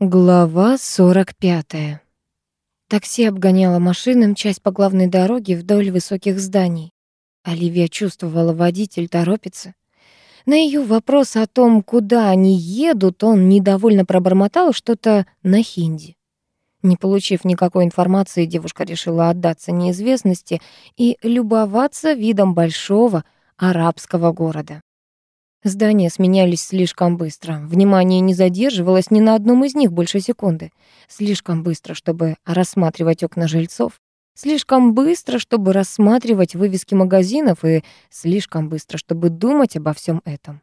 Глава 45. Такси обгоняло машины, мчась по главной дороге вдоль высоких зданий. Оливия чувствовала, водитель торопится. На ее вопрос о том, куда они едут, он недовольно пробормотал что-то на хинди. Не получив никакой информации, девушка решила отдаться неизвестности и любоваться видом большого арабского города. Здания сменялись слишком быстро. Внимание не задерживалось ни на одном из них больше секунды. Слишком быстро, чтобы рассматривать окна жильцов. Слишком быстро, чтобы рассматривать вывески магазинов. И слишком быстро, чтобы думать обо всем этом.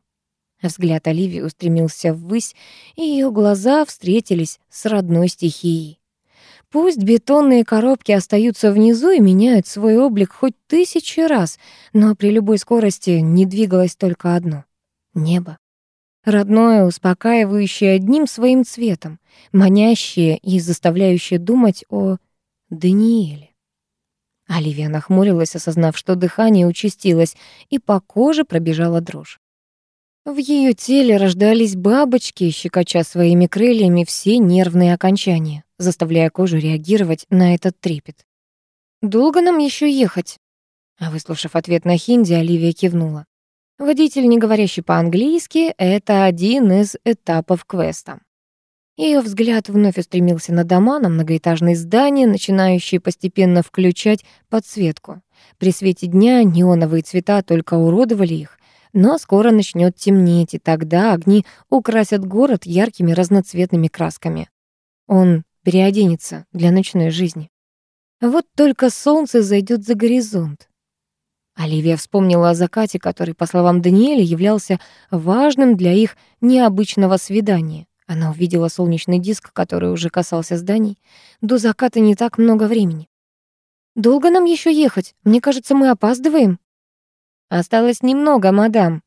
Взгляд Оливии устремился ввысь, и ее глаза встретились с родной стихией. Пусть бетонные коробки остаются внизу и меняют свой облик хоть тысячи раз, но при любой скорости не двигалось только одно — небо. Родное, успокаивающее одним своим цветом, манящее и заставляющее думать о Даниэле. Оливия нахмурилась, осознав, что дыхание участилось, и по коже пробежала дрожь. В ее теле рождались бабочки, щекоча своими крыльями все нервные окончания, заставляя кожу реагировать на этот трепет. «Долго нам еще ехать?» А выслушав ответ на хинди, Оливия кивнула. Водитель, не говорящий по-английски, это один из этапов квеста. Ее взгляд вновь устремился на дома, на многоэтажные здания, начинающие постепенно включать подсветку. При свете дня неоновые цвета только уродовали их, но скоро начнет темнеть, и тогда огни украсят город яркими разноцветными красками. Он переоденется для ночной жизни. Вот только солнце зайдет за горизонт. Оливия вспомнила о закате, который, по словам Даниэля, являлся важным для их необычного свидания. Она увидела солнечный диск, который уже касался зданий. До заката не так много времени. «Долго нам еще ехать? Мне кажется, мы опаздываем». «Осталось немного, мадам».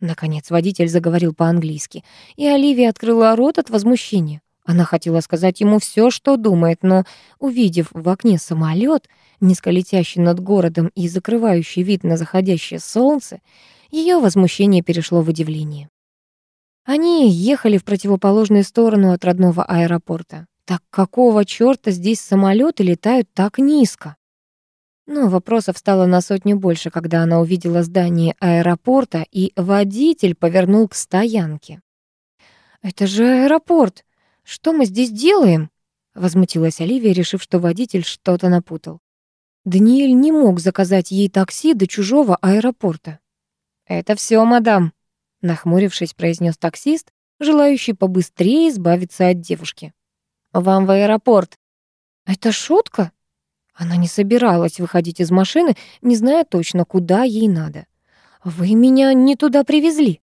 Наконец водитель заговорил по-английски, и Оливия открыла рот от возмущения. Она хотела сказать ему все, что думает, но, увидев в окне самолет, низко летящий над городом и закрывающий вид на заходящее солнце, ее возмущение перешло в удивление. Они ехали в противоположную сторону от родного аэропорта. Так какого чёрта здесь самолеты летают так низко? Но вопросов стало на сотню больше, когда она увидела здание аэропорта, и водитель повернул к стоянке. «Это же аэропорт!» «Что мы здесь делаем?» — возмутилась Оливия, решив, что водитель что-то напутал. Даниэль не мог заказать ей такси до чужого аэропорта. «Это все, мадам», — нахмурившись, произнес таксист, желающий побыстрее избавиться от девушки. «Вам в аэропорт». «Это шутка?» Она не собиралась выходить из машины, не зная точно, куда ей надо. «Вы меня не туда привезли».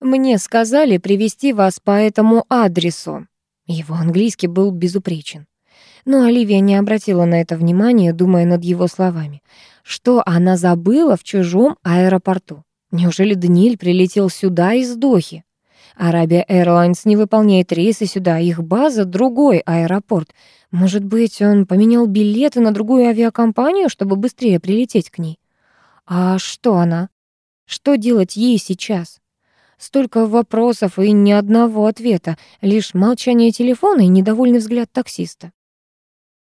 «Мне сказали привести вас по этому адресу», его английский был безупречен. Но Оливия не обратила на это внимания, думая над его словами. Что она забыла в чужом аэропорту? Неужели Даниэль прилетел сюда из Дохи? Арабия Airlines не выполняет рейсы сюда, их база — другой аэропорт. Может быть, он поменял билеты на другую авиакомпанию, чтобы быстрее прилететь к ней? А что она? Что делать ей сейчас? Столько вопросов и ни одного ответа, лишь молчание телефона и недовольный взгляд таксиста.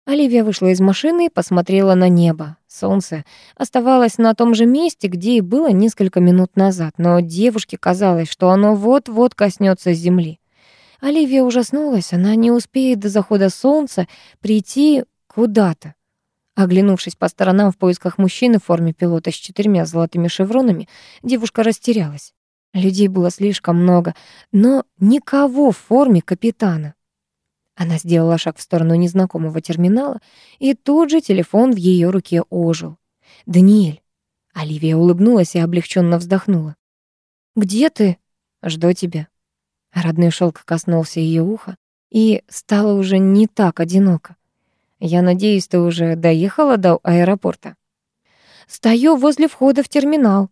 Оливия вышла из машины и посмотрела на небо. Солнце оставалось на том же месте, где и было несколько минут назад, но девушке казалось, что оно вот-вот коснется земли. Оливия ужаснулась, она не успеет до захода солнца прийти куда-то. Оглянувшись по сторонам в поисках мужчины в форме пилота с четырьмя золотыми шевронами, девушка растерялась. Людей было слишком много, но никого в форме капитана. Она сделала шаг в сторону незнакомого терминала, и тут же телефон в ее руке ожил. «Даниэль!» Оливия улыбнулась и облегченно вздохнула. «Где ты?» «Жду тебя». Родной шелк коснулся ее уха, и стало уже не так одиноко. «Я надеюсь, ты уже доехала до аэропорта?» «Стою возле входа в терминал»,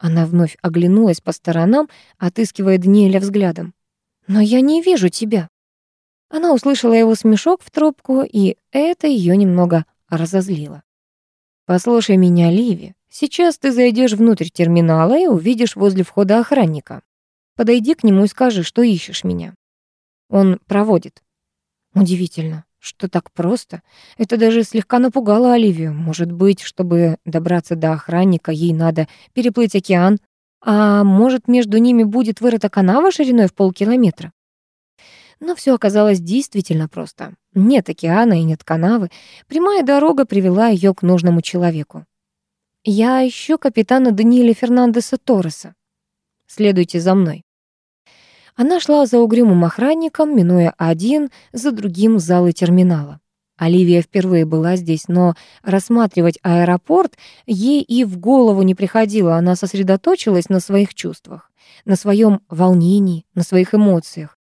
она вновь оглянулась по сторонам, отыскивая Даниэля взглядом. «Но я не вижу тебя». Она услышала его смешок в трубку, и это ее немного разозлило. «Послушай меня, Ливи. Сейчас ты зайдешь внутрь терминала и увидишь возле входа охранника. Подойди к нему и скажи, что ищешь меня». Он проводит. Удивительно, что так просто. Это даже слегка напугало Оливию. Может быть, чтобы добраться до охранника, ей надо переплыть океан. А может, между ними будет вырыта канава шириной в полкилометра? Но все оказалось действительно просто. Нет океана и нет канавы. Прямая дорога привела ее к нужному человеку. «Я ищу капитана Даниэля Фернандеса Торреса. Следуйте за мной». Она шла за угрюмым охранником, минуя один за другим залы терминала. Оливия впервые была здесь, но рассматривать аэропорт ей и в голову не приходило. Она сосредоточилась на своих чувствах, на своем волнении, на своих эмоциях.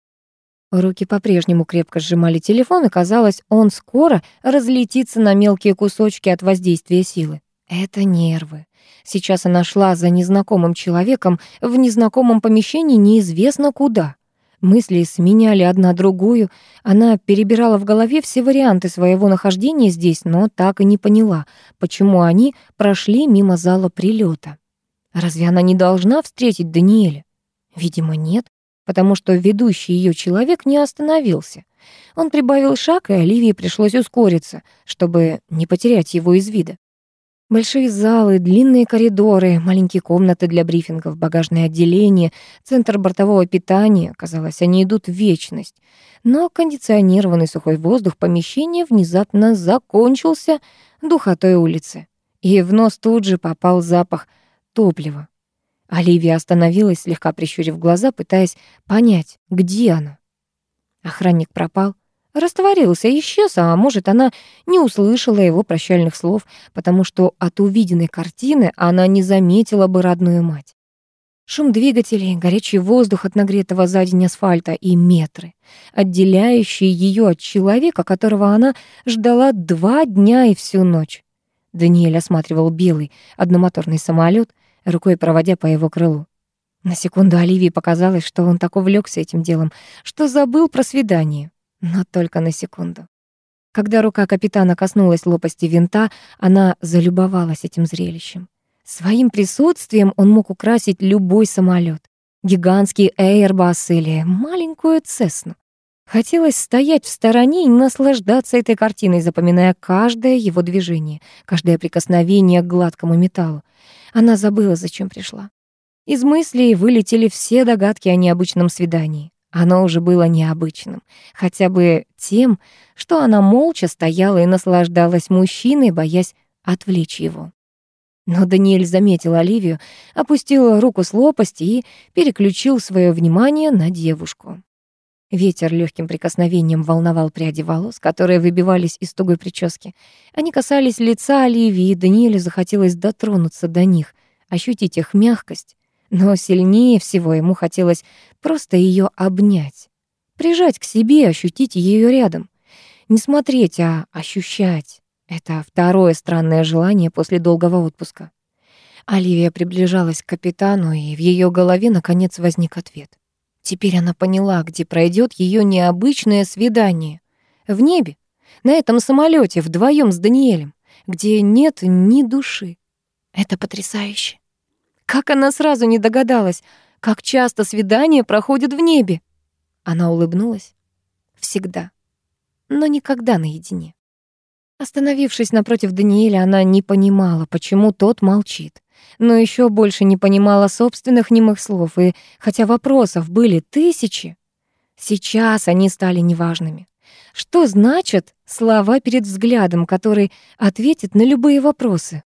Руки по-прежнему крепко сжимали телефон, и казалось, он скоро разлетится на мелкие кусочки от воздействия силы. Это нервы. Сейчас она шла за незнакомым человеком в незнакомом помещении неизвестно куда. Мысли сменяли одна другую. Она перебирала в голове все варианты своего нахождения здесь, но так и не поняла, почему они прошли мимо зала прилета. Разве она не должна встретить Даниэля? Видимо, нет, потому что ведущий ее человек не остановился. Он прибавил шаг, и Оливии пришлось ускориться, чтобы не потерять его из вида. Большие залы, длинные коридоры, маленькие комнаты для брифингов, багажное отделение, центр бортового питания. Казалось, они идут в вечность. Но кондиционированный сухой воздух помещения внезапно закончился духотой улицы. И в нос тут же попал запах топлива. Оливия остановилась, слегка прищурив глаза, пытаясь понять, где она. Охранник пропал. Растворился, исчез, а может, она не услышала его прощальных слов, потому что от увиденной картины она не заметила бы родную мать. Шум двигателей, горячий воздух от нагретого за день асфальта и метры, отделяющие ее от человека, которого она ждала два дня и всю ночь. Даниэль осматривал белый одномоторный самолет, рукой проводя по его крылу. На секунду Оливии показалось, что он так увлекся этим делом, что забыл про свидание но только на секунду. Когда рука капитана коснулась лопасти винта, она залюбовалась этим зрелищем. Своим присутствием он мог украсить любой самолет, гигантский Airbus или маленькую Цесну. Хотелось стоять в стороне и наслаждаться этой картиной, запоминая каждое его движение, каждое прикосновение к гладкому металлу. Она забыла, зачем пришла. Из мыслей вылетели все догадки о необычном свидании. Оно уже было необычным, хотя бы тем, что она молча стояла и наслаждалась мужчиной, боясь отвлечь его. Но Даниэль заметил Оливию, опустил руку с лопасти и переключил свое внимание на девушку. Ветер легким прикосновением волновал пряди волос, которые выбивались из тугой прически. Они касались лица Оливии, и Даниэлю захотелось дотронуться до них, ощутить их мягкость, но сильнее всего ему хотелось просто ее обнять, прижать к себе, ощутить ее рядом. Не смотреть, а ощущать. Это второе странное желание после долгого отпуска. Оливия приближалась к капитану, и в ее голове наконец возник ответ. Теперь она поняла, где пройдет ее необычное свидание. В небе, на этом самолете вдвоем с Даниэлем, где нет ни души. Это потрясающе. Как она сразу не догадалась, как часто свидания проходят в небе? Она улыбнулась. Всегда. Но никогда наедине. Остановившись напротив Даниэля, она не понимала, почему тот молчит. Но еще больше не понимала собственных немых слов, и хотя вопросов были тысячи, сейчас они стали неважными. Что значат слова перед взглядом, который ответит на любые вопросы?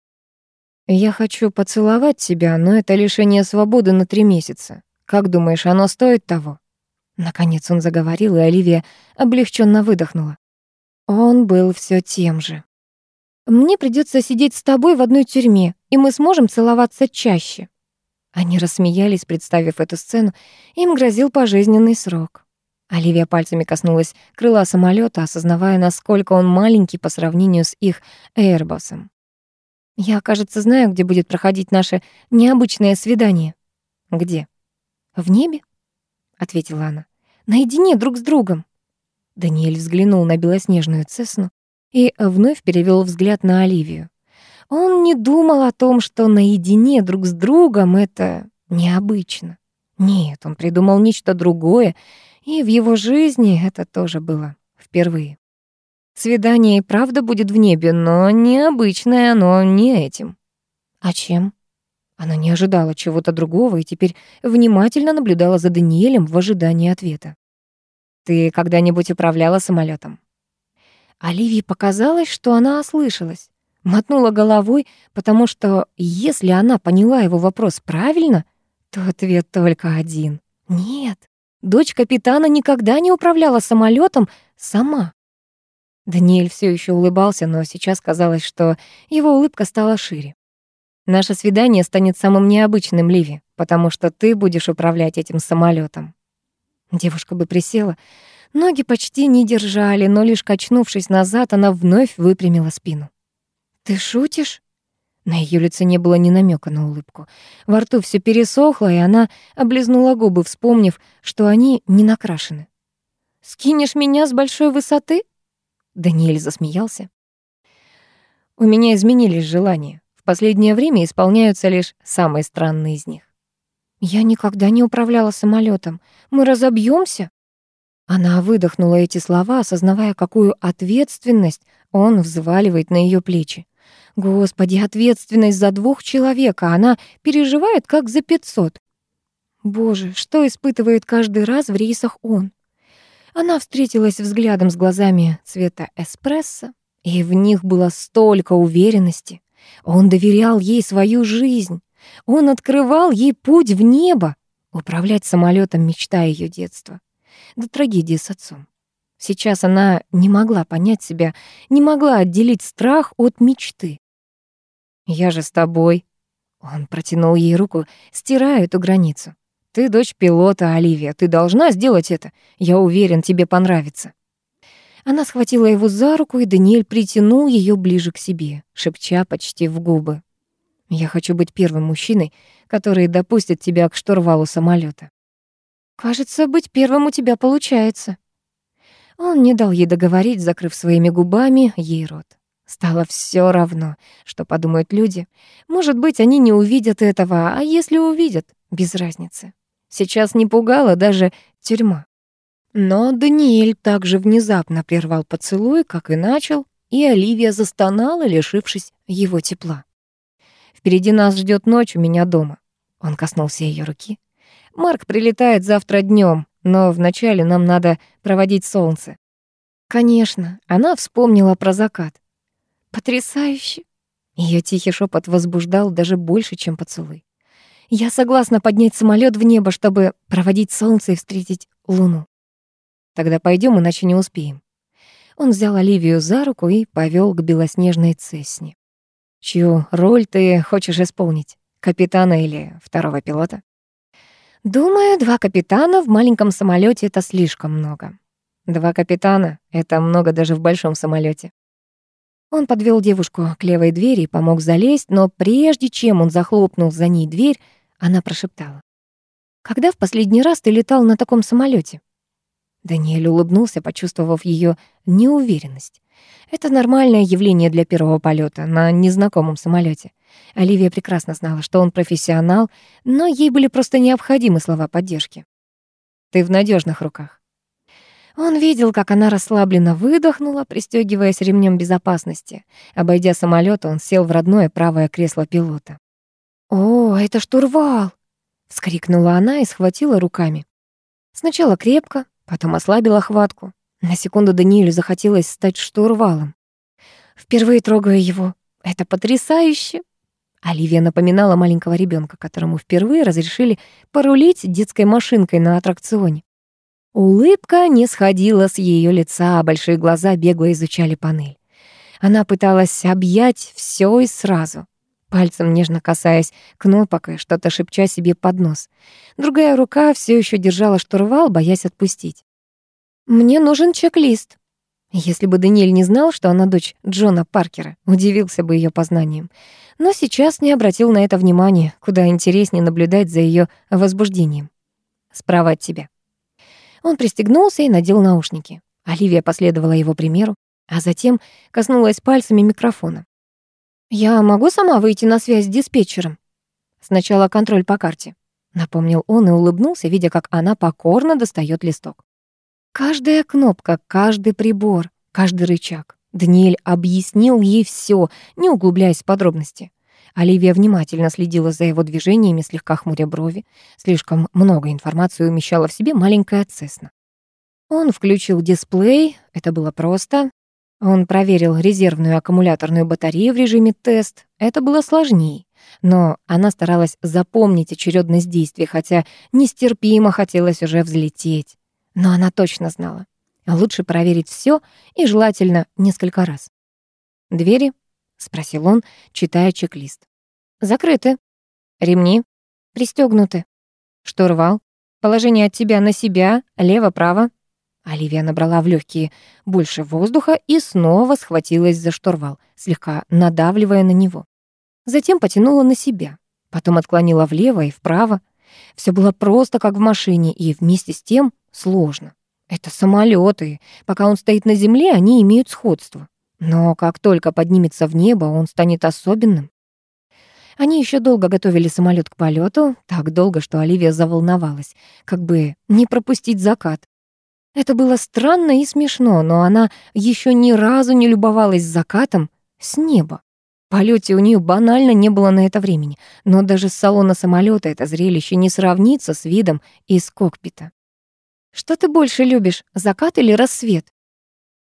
«Я хочу поцеловать тебя, но это лишение свободы на три месяца. Как думаешь, оно стоит того?» Наконец он заговорил, и Оливия облегченно выдохнула. Он был все тем же. «Мне придется сидеть с тобой в одной тюрьме, и мы сможем целоваться чаще». Они рассмеялись, представив эту сцену. Им грозил пожизненный срок. Оливия пальцами коснулась крыла самолета, осознавая, насколько он маленький по сравнению с их Эйрбасом. Я, кажется, знаю, где будет проходить наше необычное свидание. Где? В небе, ответила она. Наедине друг с другом. Даниэль взглянул на белоснежную цесну и вновь перевел взгляд на Оливию. Он не думал о том, что наедине друг с другом это необычно. Нет, он придумал нечто другое, И в его жизни это тоже было впервые. Свидание и правда будет в небе, но необычное оно не этим. А чем? Она не ожидала чего-то другого и теперь внимательно наблюдала за Даниэлем в ожидании ответа. «Ты когда-нибудь управляла самолетом? Оливии показалось, что она ослышалась. Мотнула головой, потому что если она поняла его вопрос правильно, то ответ только один. Нет, дочь капитана никогда не управляла самолетом сама. Даниэль все еще улыбался, но сейчас казалось, что его улыбка стала шире. Наше свидание станет самым необычным, Ливи, потому что ты будешь управлять этим самолетом. Девушка бы присела. Ноги почти не держали, но лишь качнувшись назад, она вновь выпрямила спину. «Ты шутишь?» На ее лице не было ни намека на улыбку. Во рту все пересохло, и она облизнула губы, вспомнив, что они не накрашены. «Скинешь меня с большой высоты?» Даниэль засмеялся. «У меня изменились желания. В последнее время исполняются лишь самые странные из них. Я никогда не управляла самолетом. Мы разобьемся. Она выдохнула эти слова, осознавая, какую ответственность он взваливает на ее плечи. Господи, ответственность за двух человек, а она переживает, как за пятьсот. Боже, что испытывает каждый раз в рейсах он? Она встретилась взглядом с глазами цвета эспрессо, и в них было столько уверенности. Он доверял ей свою жизнь. Он открывал ей путь в небо. Управлять самолетом мечта ее детства. До трагедии с отцом. Сейчас она не могла понять себя, не могла отделить страх от мечты. «Я же с тобой». Он протянул ей руку, стирая эту границу. «Ты дочь пилота, Оливия, ты должна сделать это. Я уверен, тебе понравится». Она схватила его за руку, и Даниэль притянул ее ближе к себе, шепча почти в губы. «Я хочу быть первым мужчиной, который допустит тебя к штурвалу самолета. «Кажется, быть первым у тебя получается». Он не дал ей договорить, закрыв своими губами ей рот. Стало все равно, что подумают люди. Может быть, они не увидят этого, а если увидят, без разницы. Сейчас не пугала даже тюрьма. Но Даниэль также внезапно прервал поцелуй, как и начал, и Оливия застонала, лишившись его тепла. «Впереди нас ждет ночь у меня дома». Он коснулся ее руки. «Марк прилетает завтра днем, но вначале нам надо проводить солнце». Конечно, она вспомнила про закат. «Потрясающе!» Ее тихий шепот возбуждал даже больше, чем поцелуй. «Я согласна поднять самолет в небо, чтобы проводить солнце и встретить луну». Тогда пойдем, иначе не успеем. Он взял Оливию за руку и повел к белоснежной цесне. Чью роль ты хочешь исполнить? Капитана или второго пилота? Думаю, два капитана в маленьком самолете это слишком много. Два капитана — это много даже в большом самолете. Он подвел девушку к левой двери и помог залезть, но прежде чем он захлопнул за ней дверь, она прошептала. «Когда в последний раз ты летал на таком самолете? Даниэль улыбнулся, почувствовав ее неуверенность. Это нормальное явление для первого полета на незнакомом самолете. Оливия прекрасно знала, что он профессионал, но ей были просто необходимы слова поддержки. «Ты в надежных руках». Он видел, как она расслабленно выдохнула, пристегиваясь ремнем безопасности. Обойдя самолет, он сел в родное правое кресло пилота. «О, это штурвал!» — вскрикнула она и схватила руками. Сначала крепко, Потом ослабила хватку. На секунду Даниэлю захотелось стать штурвалом. Впервые трогая его. Это потрясающе. Оливия напоминала маленького ребенка, которому впервые разрешили порулить детской машинкой на аттракционе. Улыбка не сходила с ее лица, а большие глаза бегло изучали панель. Она пыталась объять все и сразу пальцем нежно касаясь кнопок и что-то шепча себе под нос. Другая рука все еще держала штурвал, боясь отпустить. «Мне нужен чек-лист». Если бы Даниэль не знал, что она дочь Джона Паркера, удивился бы ее познанием. Но сейчас не обратил на это внимания, куда интереснее наблюдать за ее возбуждением. «Справа от тебя». Он пристегнулся и надел наушники. Оливия последовала его примеру, а затем коснулась пальцами микрофона. «Я могу сама выйти на связь с диспетчером?» «Сначала контроль по карте», — напомнил он и улыбнулся, видя, как она покорно достает листок. Каждая кнопка, каждый прибор, каждый рычаг. Даниэль объяснил ей все, не углубляясь в подробности. Оливия внимательно следила за его движениями, слегка хмуря брови. Слишком много информации умещала в себе маленькая Цесна. Он включил дисплей, это было просто. Он проверил резервную аккумуляторную батарею в режиме тест. Это было сложнее. Но она старалась запомнить очередность действий, хотя нестерпимо хотелось уже взлететь. Но она точно знала. Лучше проверить все и желательно несколько раз. «Двери?» — спросил он, читая чек-лист. «Закрыты. Ремни? Пристегнуты. Штурвал? Положение от тебя на себя, лево-право?» Оливия набрала в легкие больше воздуха и снова схватилась за штурвал, слегка надавливая на него. Затем потянула на себя, потом отклонила влево и вправо. Все было просто как в машине и вместе с тем сложно. Это самолеты. Пока он стоит на земле, они имеют сходство. Но как только поднимется в небо, он станет особенным. Они еще долго готовили самолет к полету, так долго, что Оливия заволновалась, как бы не пропустить закат. Это было странно и смешно, но она еще ни разу не любовалась закатом с неба. В полете у нее банально не было на это времени, но даже с салона самолета это зрелище не сравнится с видом из кокпита. «Что ты больше любишь, закат или рассвет?»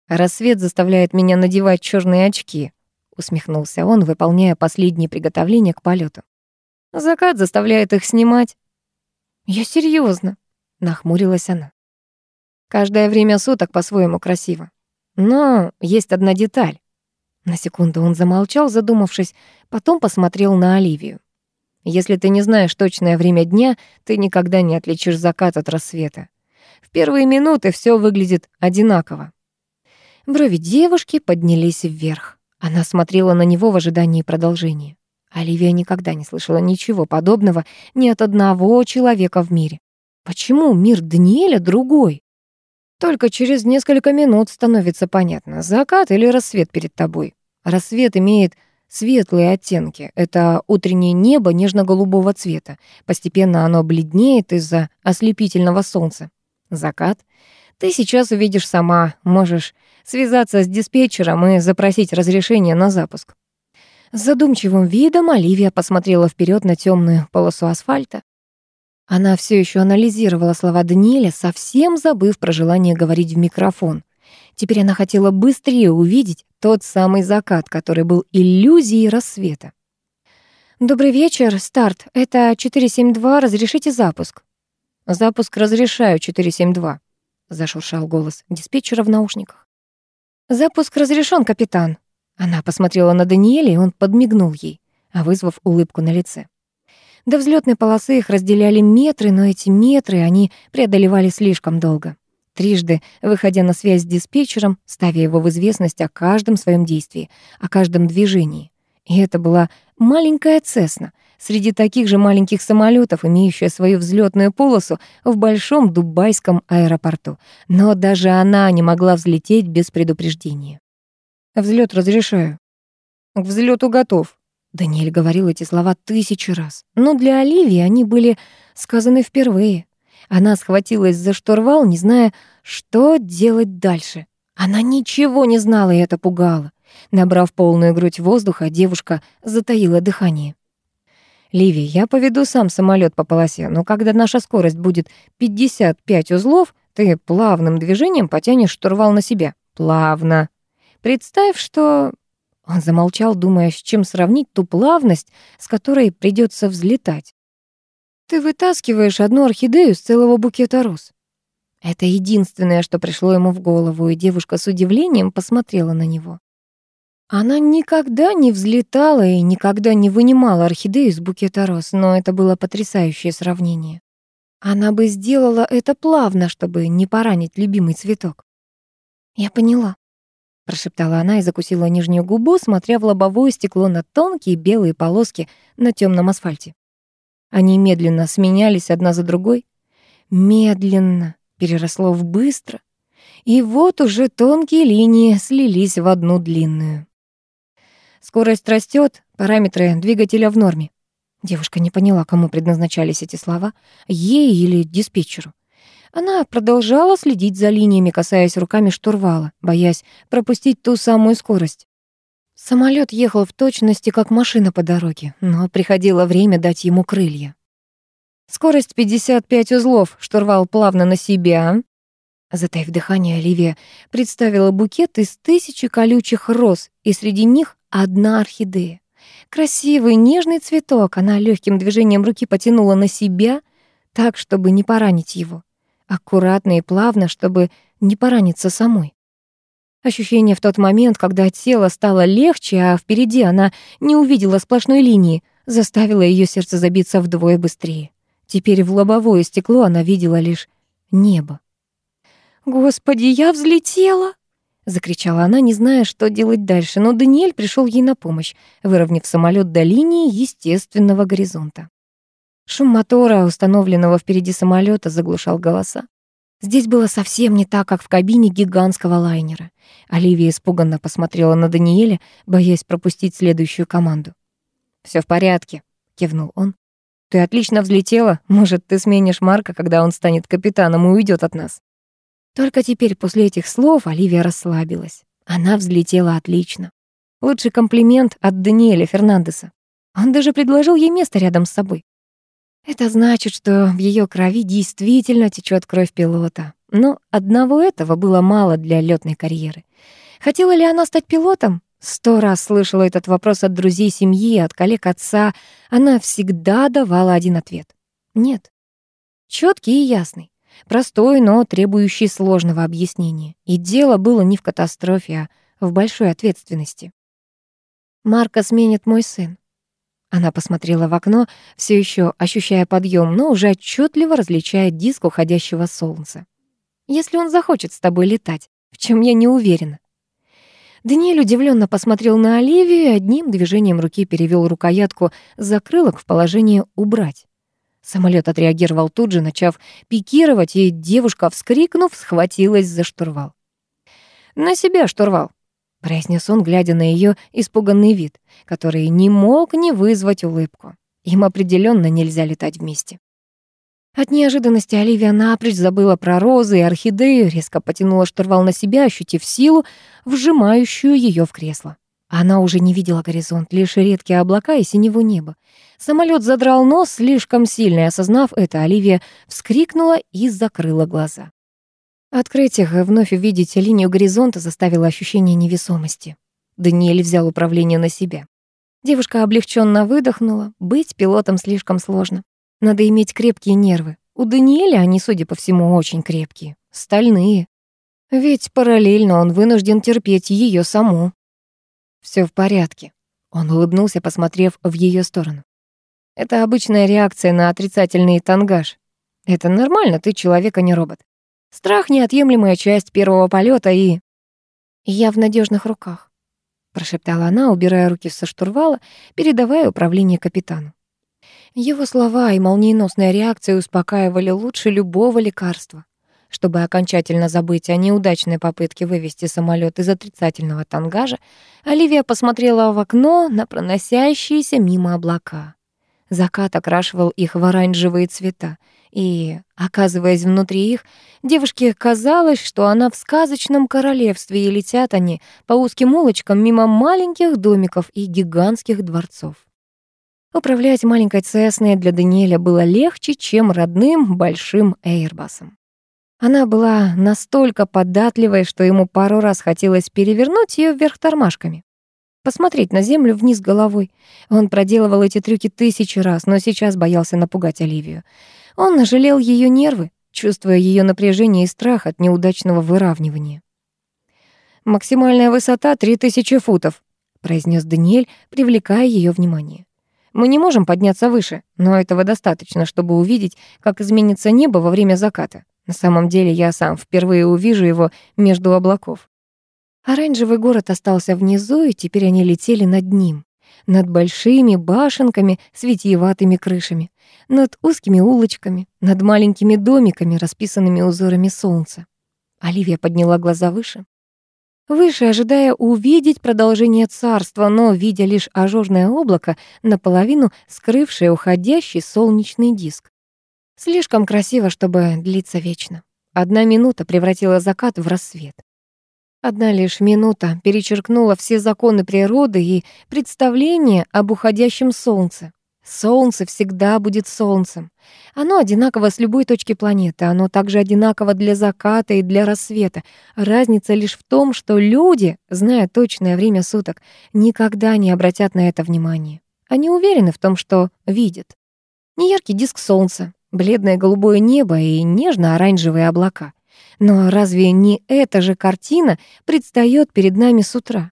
«Рассвет заставляет меня надевать черные очки», — усмехнулся он, выполняя последние приготовления к полету. «Закат заставляет их снимать». «Я серьезно, нахмурилась она. Каждое время суток по-своему красиво. Но есть одна деталь. На секунду он замолчал, задумавшись, потом посмотрел на Оливию. Если ты не знаешь точное время дня, ты никогда не отличишь закат от рассвета. В первые минуты все выглядит одинаково. Брови девушки поднялись вверх. Она смотрела на него в ожидании продолжения. Оливия никогда не слышала ничего подобного ни от одного человека в мире. Почему мир Даниэля другой? Только через несколько минут становится понятно, закат или рассвет перед тобой. Рассвет имеет светлые оттенки. Это утреннее небо нежно-голубого цвета. Постепенно оно бледнеет из-за ослепительного солнца. Закат. Ты сейчас увидишь сама, можешь связаться с диспетчером и запросить разрешение на запуск. С задумчивым видом Оливия посмотрела вперед на темную полосу асфальта. Она все еще анализировала слова Даниэля, совсем забыв про желание говорить в микрофон. Теперь она хотела быстрее увидеть тот самый закат, который был иллюзией рассвета. «Добрый вечер, старт. Это 472, разрешите запуск?» «Запуск разрешаю, 472», — зашуршал голос диспетчера в наушниках. «Запуск разрешен, капитан». Она посмотрела на Даниэля, и он подмигнул ей, вызвав улыбку на лице. До взлетной полосы их разделяли метры, но эти метры они преодолевали слишком долго. Трижды, выходя на связь с диспетчером, ставя его в известность о каждом своем действии, о каждом движении. И это была маленькая Цесна, среди таких же маленьких самолетов, имеющая свою взлетную полосу в большом дубайском аэропорту. Но даже она не могла взлететь без предупреждения. Взлет разрешаю. К взлету готов, Даниэль говорил эти слова тысячи раз, но для Оливии они были сказаны впервые. Она схватилась за штурвал, не зная, что делать дальше. Она ничего не знала, и это пугало. Набрав полную грудь воздуха, девушка затаила дыхание. «Ливи, я поведу сам самолет по полосе, но когда наша скорость будет 55 узлов, ты плавным движением потянешь штурвал на себя. Плавно. Представь, что он замолчал, думая, с чем сравнить ту плавность, с которой придется взлетать. «Ты вытаскиваешь одну орхидею с целого букета роз». Это единственное, что пришло ему в голову, и девушка с удивлением посмотрела на него. Она никогда не взлетала и никогда не вынимала орхидею из букета роз, но это было потрясающее сравнение. Она бы сделала это плавно, чтобы не поранить любимый цветок. «Я поняла», прошептала она и закусила нижнюю губу, смотря в лобовое стекло на тонкие белые полоски на темном асфальте. Они медленно сменялись одна за другой. Медленно переросло в быстро. И вот уже тонкие линии слились в одну длинную. Скорость растет, параметры двигателя в норме. Девушка не поняла, кому предназначались эти слова, ей или диспетчеру. Она продолжала следить за линиями, касаясь руками штурвала, боясь пропустить ту самую скорость. Самолет ехал в точности, как машина по дороге, но приходило время дать ему крылья. Скорость 55 узлов, штурвал плавно на себя. Затаив дыхание, Оливия представила букет из тысячи колючих роз, и среди них одна орхидея. Красивый, нежный цветок она легким движением руки потянула на себя, так, чтобы не поранить его. Аккуратно и плавно, чтобы не пораниться самой. Ощущение в тот момент, когда тело стало легче, а впереди она не увидела сплошной линии, заставило ее сердце забиться вдвое быстрее. Теперь в лобовое стекло она видела лишь небо. «Господи, я взлетела!» — закричала она, не зная, что делать дальше, но Даниэль пришел ей на помощь, выровняв самолет до линии естественного горизонта. Шум мотора, установленного впереди самолета, заглушал голоса. Здесь было совсем не так, как в кабине гигантского лайнера. Оливия испуганно посмотрела на Даниэля, боясь пропустить следующую команду. Все в порядке», — кивнул он. «Ты отлично взлетела. Может, ты сменишь Марка, когда он станет капитаном и уйдет от нас?» Только теперь после этих слов Оливия расслабилась. Она взлетела отлично. Лучший комплимент от Даниэля Фернандеса. Он даже предложил ей место рядом с собой. Это значит, что в ее крови действительно течет кровь пилота. Но одного этого было мало для летной карьеры. Хотела ли она стать пилотом? Сто раз слышала этот вопрос от друзей семьи, от коллег отца. Она всегда давала один ответ. Нет. Четкий и ясный. Простой, но требующий сложного объяснения. И дело было не в катастрофе, а в большой ответственности. «Марка сменит мой сын». Она посмотрела в окно, все еще ощущая подъем, но уже отчетливо различая диск уходящего солнца. «Если он захочет с тобой летать, в чем я не уверена». Даниэль удивленно посмотрел на Оливию и одним движением руки перевел рукоятку закрылок в положение «убрать». Самолет отреагировал тут же, начав пикировать, и девушка, вскрикнув, схватилась за штурвал. «На себя штурвал», — произнес он, глядя на ее испуганный вид, который не мог не вызвать улыбку. Им определенно нельзя летать вместе. От неожиданности Оливия напрочь забыла про розы и орхидею, резко потянула штурвал на себя, ощутив силу, вжимающую ее в кресло. Она уже не видела горизонт, лишь редкие облака и синего неба. Самолет задрал нос слишком сильно, и, осознав это, Оливия вскрикнула и закрыла глаза. Открыть их и вновь увидеть линию горизонта заставило ощущение невесомости. Даниэль взял управление на себя. Девушка облегченно выдохнула. Быть пилотом слишком сложно. Надо иметь крепкие нервы. У Даниэля они, судя по всему, очень крепкие. Стальные. Ведь параллельно он вынужден терпеть ее саму. Все в порядке. Он улыбнулся, посмотрев в ее сторону. Это обычная реакция на отрицательный тангаж. Это нормально, ты человек, а не робот. Страх — неотъемлемая часть первого полета и... «Я в надежных руках», — прошептала она, убирая руки со штурвала, передавая управление капитану. Его слова и молниеносная реакция успокаивали лучше любого лекарства. Чтобы окончательно забыть о неудачной попытке вывести самолет из отрицательного тангажа, Оливия посмотрела в окно на проносящиеся мимо облака. Закат окрашивал их в оранжевые цвета, и, оказываясь внутри их, девушке казалось, что она в сказочном королевстве, и летят они по узким улочкам мимо маленьких домиков и гигантских дворцов. Управлять маленькой Цесной для Даниэля было легче, чем родным большим Эйрбасом. Она была настолько податливой, что ему пару раз хотелось перевернуть ее вверх тормашками. Посмотреть на землю вниз головой. Он проделывал эти трюки тысячи раз, но сейчас боялся напугать Оливию. Он нажалел ее нервы, чувствуя ее напряжение и страх от неудачного выравнивания. «Максимальная высота — 3000 футов», — произнес Даниэль, привлекая ее внимание. «Мы не можем подняться выше, но этого достаточно, чтобы увидеть, как изменится небо во время заката. На самом деле я сам впервые увижу его между облаков. Оранжевый город остался внизу, и теперь они летели над ним. Над большими башенками с витиеватыми крышами, над узкими улочками, над маленькими домиками, расписанными узорами солнца. Оливия подняла глаза выше. Выше, ожидая увидеть продолжение царства, но видя лишь ожожное облако, наполовину скрывшее уходящий солнечный диск. Слишком красиво, чтобы длиться вечно. Одна минута превратила закат в рассвет. Одна лишь минута перечеркнула все законы природы и представление об уходящем солнце. Солнце всегда будет солнцем. Оно одинаково с любой точки планеты, оно также одинаково для заката и для рассвета. Разница лишь в том, что люди, зная точное время суток, никогда не обратят на это внимание. Они уверены в том, что видят. Неяркий диск солнца, бледное голубое небо и нежно-оранжевые облака. Но разве не эта же картина предстаёт перед нами с утра?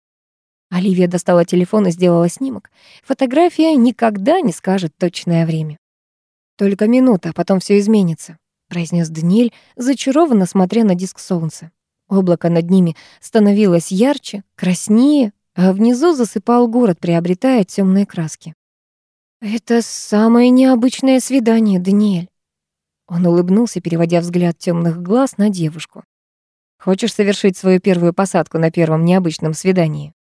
Оливия достала телефон и сделала снимок. Фотография никогда не скажет точное время. «Только минута, а потом все изменится», — произнес Даниэль, зачарованно смотря на диск солнца. Облако над ними становилось ярче, краснее, а внизу засыпал город, приобретая темные краски. «Это самое необычное свидание, Даниэль». Он улыбнулся, переводя взгляд темных глаз на девушку. «Хочешь совершить свою первую посадку на первом необычном свидании?»